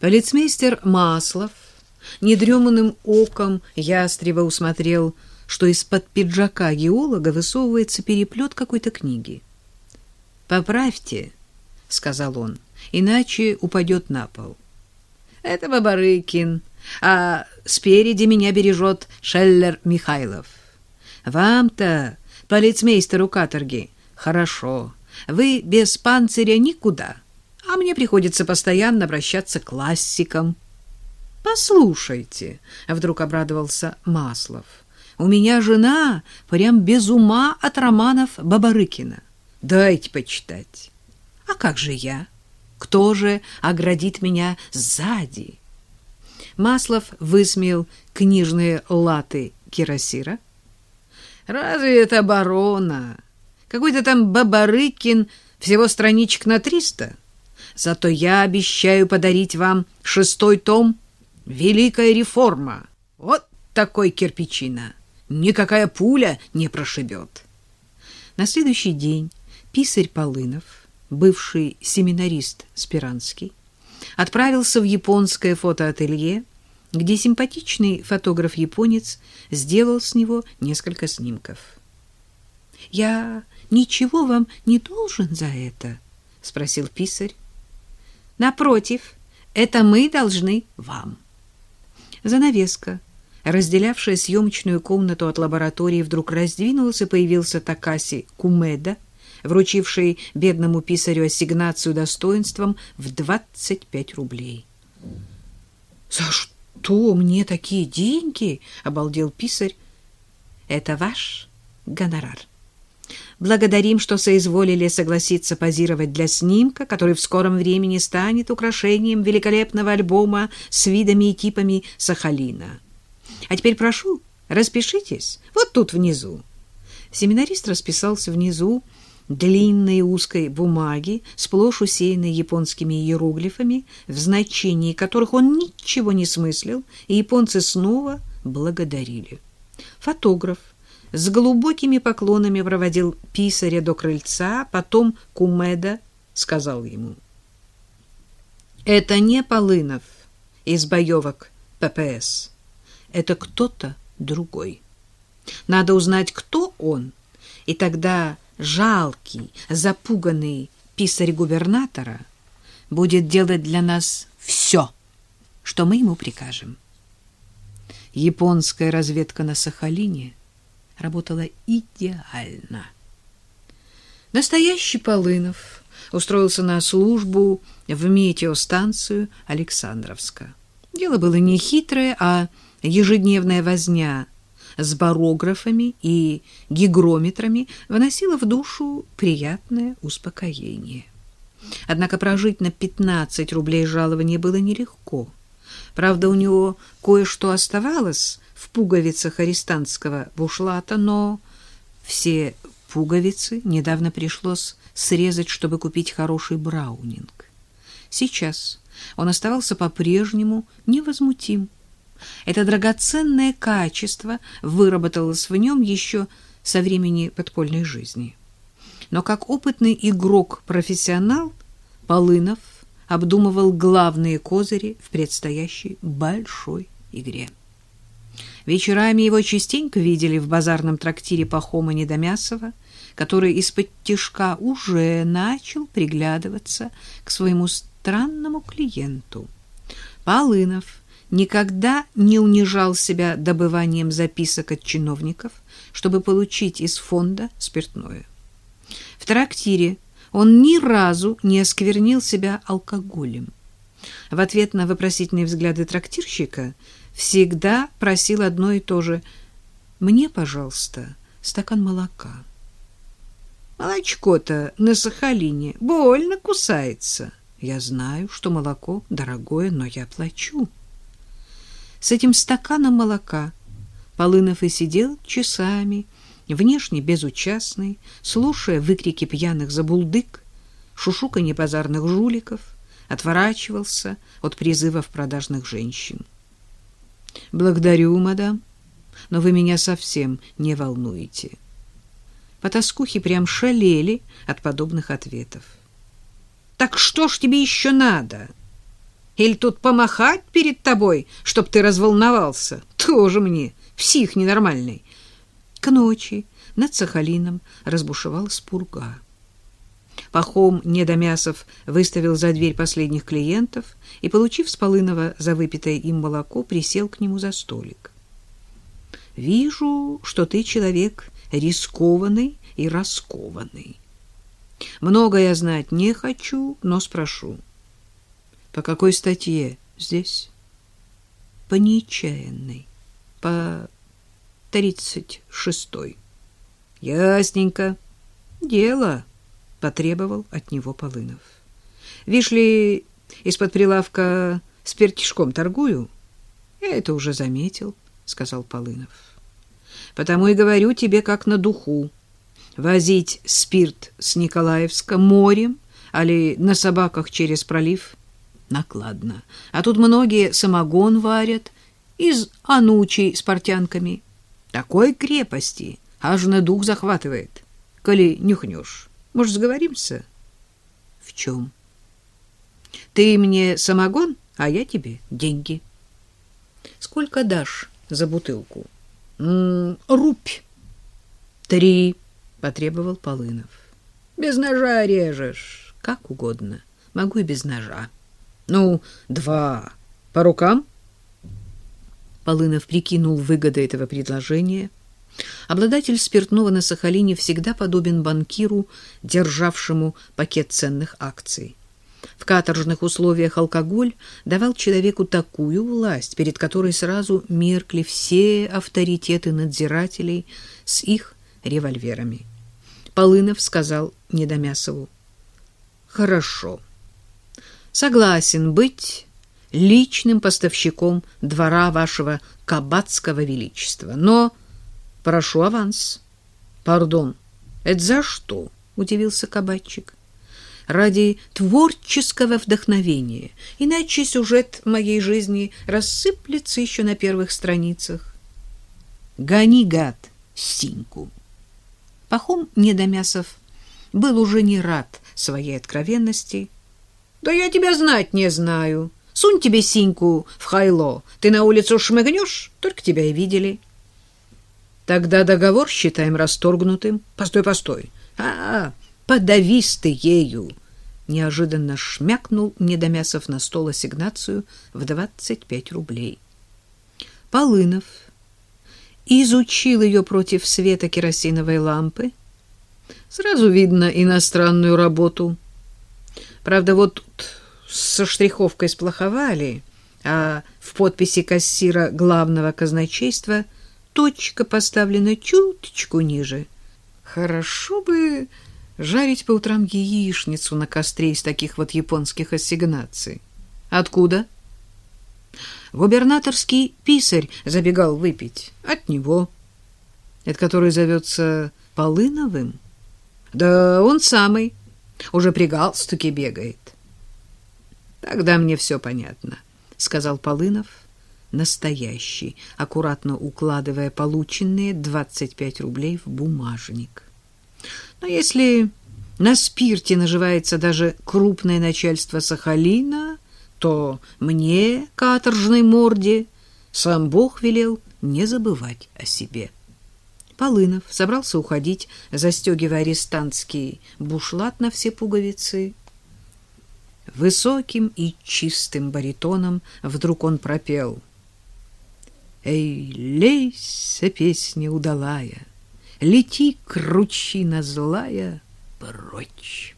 Полицмейстер Маслов недреманным оком ястрева усмотрел, что из-под пиджака геолога высовывается переплет какой-то книги. «Поправьте», — сказал он, — «иначе упадет на пол». «Это Бабарыкин, а спереди меня бережет Шеллер Михайлов. Вам-то, полицмейстеру каторги, хорошо, вы без панциря никуда» а мне приходится постоянно обращаться к классикам. Послушайте, вдруг обрадовался Маслов. У меня жена прям без ума от романов Бабарыкина. Дайте почитать. А как же я? Кто же оградит меня сзади? Маслов высмеял книжные латы Кирасира. Разве это барона? Какой-то там Бабарыкин всего страничек на триста. Зато я обещаю подарить вам шестой том «Великая реформа». Вот такой кирпичина. Никакая пуля не прошибет. На следующий день писарь Полынов, бывший семинарист Спиранский, отправился в японское фотоателье, где симпатичный фотограф-японец сделал с него несколько снимков. «Я ничего вам не должен за это?» — спросил писарь. Напротив, это мы должны вам. Занавеска, разделявшая съемочную комнату от лаборатории, вдруг раздвинулась, и появился Такаси Кумеда, вручивший бедному писарю ассигнацию достоинством в 25 рублей. «За что мне такие деньги?» — обалдел писарь. «Это ваш гонорар». Благодарим, что соизволили согласиться позировать для снимка, который в скором времени станет украшением великолепного альбома с видами и типами Сахалина. А теперь прошу, распишитесь вот тут внизу. Семинарист расписался внизу длинной узкой бумаги, сплошь усеянной японскими иероглифами, в значении которых он ничего не смыслил, и японцы снова благодарили. Фотограф с глубокими поклонами проводил писаря до крыльца, потом Кумеда сказал ему. «Это не Полынов из боевок ППС. Это кто-то другой. Надо узнать, кто он, и тогда жалкий, запуганный писарь губернатора будет делать для нас все, что мы ему прикажем». Японская разведка на Сахалине — работала идеально. Настоящий Полынов устроился на службу в метеостанцию Александровска. Дело было не хитрое, а ежедневная возня с барографами и гигрометрами выносила в душу приятное успокоение. Однако прожить на 15 рублей жалования было нелегко. Правда, у него кое-что оставалось в пуговицах арестантского бушлата, но все пуговицы недавно пришлось срезать, чтобы купить хороший браунинг. Сейчас он оставался по-прежнему невозмутим. Это драгоценное качество выработалось в нем еще со времени подпольной жизни. Но как опытный игрок-профессионал Полынов обдумывал главные козыри в предстоящей большой игре. Вечерами его частенько видели в базарном трактире Пахома Недомясова, который из-под тишка уже начал приглядываться к своему странному клиенту. Полынов никогда не унижал себя добыванием записок от чиновников, чтобы получить из фонда спиртное. В трактире он ни разу не осквернил себя алкоголем. В ответ на вопросительные взгляды трактирщика всегда просил одно и то же. «Мне, пожалуйста, стакан молока». «Молочко-то на Сахалине больно кусается». «Я знаю, что молоко дорогое, но я плачу». С этим стаканом молока Полынов и сидел часами, внешне безучастный, слушая выкрики пьяных забулдык, шушуканье базарных жуликов, отворачивался от призывов продажных женщин. Благодарю, мадам, но вы меня совсем не волнуете. Потаскухи прям шалели от подобных ответов. Так что ж тебе еще надо? Или тут помахать перед тобой, чтоб ты разволновался? Тоже мне псих ненормальный. К ночи над Сахалином разбушевалась пурга. Пахом Недомясов выставил за дверь последних клиентов и, получив с Полынова за выпитое им молоко, присел к нему за столик. «Вижу, что ты человек рискованный и раскованный. Много я знать не хочу, но спрошу. По какой статье здесь? По нечаянной. По тридцать шестой. Ясненько. Дело, потребовал от него Полынов. Вишь ли, из-под прилавка спиртишком торгую? Я это уже заметил, сказал Полынов. Потому и говорю тебе как на духу возить спирт с Николаевска морем, али на собаках через пролив накладно. А тут многие самогон варят из анучей с портянками. Такой крепости аж на дух захватывает. Коли нюхнешь, может, сговоримся? В чем? Ты мне самогон, а я тебе деньги. Сколько дашь за бутылку? -м, рубь. Три потребовал Полынов. Без ножа режешь, как угодно. Могу и без ножа. Ну, два. По рукам? Полынов прикинул выгоды этого предложения. Обладатель спиртного на Сахалине всегда подобен банкиру, державшему пакет ценных акций. В каторжных условиях алкоголь давал человеку такую власть, перед которой сразу меркли все авторитеты надзирателей с их револьверами. Полынов сказал Недомясову. «Хорошо. Согласен быть личным поставщиком двора вашего кабацкого величества, но прошу аванс». «Пардон, это за что?» — удивился кабачик. «Ради творческого вдохновения, иначе сюжет моей жизни рассыплется еще на первых страницах». «Гони, гад, синьку!» Пахом Недомясов был уже не рад своей откровенности. «Да я тебя знать не знаю. Сунь тебе синьку в хайло. Ты на улицу шмыгнешь, только тебя и видели». «Тогда договор считаем расторгнутым. Постой, постой. А, -а подавись ты ею!» Неожиданно шмякнул Недомясов на стол ассигнацию в двадцать пять рублей. Полынов изучил ее против света керосиновой лампы. Сразу видно иностранную работу. Правда, вот со штриховкой сплоховали, а в подписи кассира главного казначейства точка поставлена чуточку ниже. Хорошо бы жарить по утрам яичницу на костре из таких вот японских ассигнаций. Откуда? — Губернаторский писарь забегал выпить. От него. Это который зовется Полыновым? Да он самый. Уже при галстуке бегает. Тогда мне все понятно, сказал Полынов, настоящий, аккуратно укладывая полученные 25 рублей в бумажник. Но если на спирте наживается даже крупное начальство Сахалина, то мне, каторжной морде, сам Бог велел не забывать о себе. Полынов собрался уходить, застегивая арестантский бушлат на все пуговицы. Высоким и чистым баритоном вдруг он пропел. «Эй, лейся, песня удалая, лети, кручина злая, прочь!»